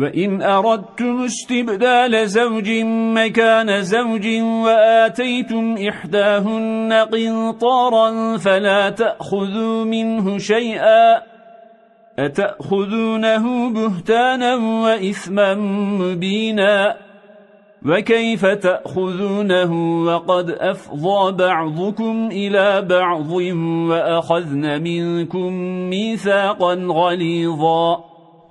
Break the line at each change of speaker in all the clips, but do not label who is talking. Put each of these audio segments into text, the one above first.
وَإِنْ أَرَدْتُمُ اسْتِبْدَالَ زَوْجٍ مَكَانَ زَوْجٍ وَآتَيْتُمْ إِحْدَاهُنَّ قِنطَارًا فَلَا تَأْخُذُوا مِنْهُ شَيْئًا أَتَأْخُذُونَهُ بُهْتَانًا وَإِثْمًا مُبِينًا وَكَيْفَ تَأْخُذُونَهُ وَقَدْ أَفْضَى بَعْضُكُمْ إِلَى بَعْضٍ وَأَخَذْنَ مِنْكُمْ مِيثَاقًا غَلِيظًا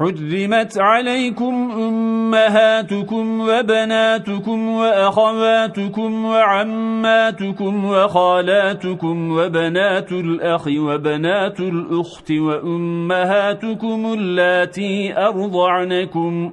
حرمت عليكم أمهاتكم وبناتكم وأخواتكم وعماتكم وخالاتكم وبنات الأخ وبنات الأخت وأمهاتكم اللاتي أرضعنكم